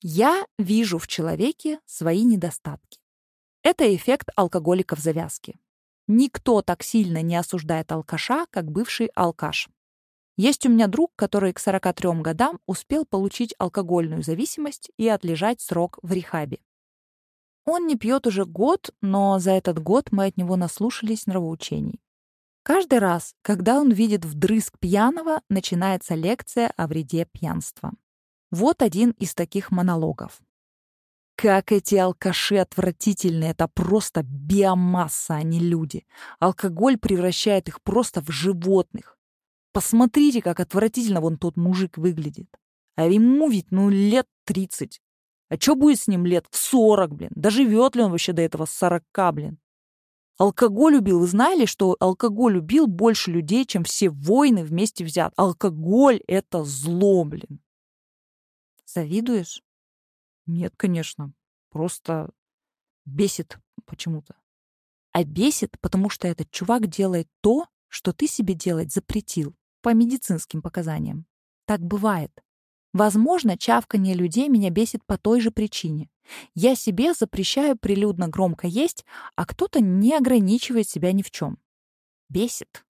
Я вижу в человеке свои недостатки. Это эффект алкоголика в завязке. Никто так сильно не осуждает алкаша, как бывший алкаш. Есть у меня друг, который к 43 годам успел получить алкогольную зависимость и отлежать срок в рехабе. Он не пьет уже год, но за этот год мы от него наслушались нравоучений. Каждый раз, когда он видит вдрызг пьяного, начинается лекция о вреде пьянства. Вот один из таких монологов. Как эти алкаши отвратительны, это просто биомасса, а не люди. Алкоголь превращает их просто в животных. Посмотрите, как отвратительно вон тот мужик выглядит. А ему ведь, ну, лет 30. А что будет с ним лет в 40, блин? Доживет ли он вообще до этого 40, блин? Алкоголь убил. Вы знали, что алкоголь убил больше людей, чем все войны вместе взят? Алкоголь — это зло, блин. Завидуешь? Нет, конечно. Просто бесит почему-то. А бесит, потому что этот чувак делает то, что ты себе делать запретил по медицинским показаниям. Так бывает. Возможно, чавканье людей меня бесит по той же причине. Я себе запрещаю прилюдно громко есть, а кто-то не ограничивает себя ни в чем. Бесит.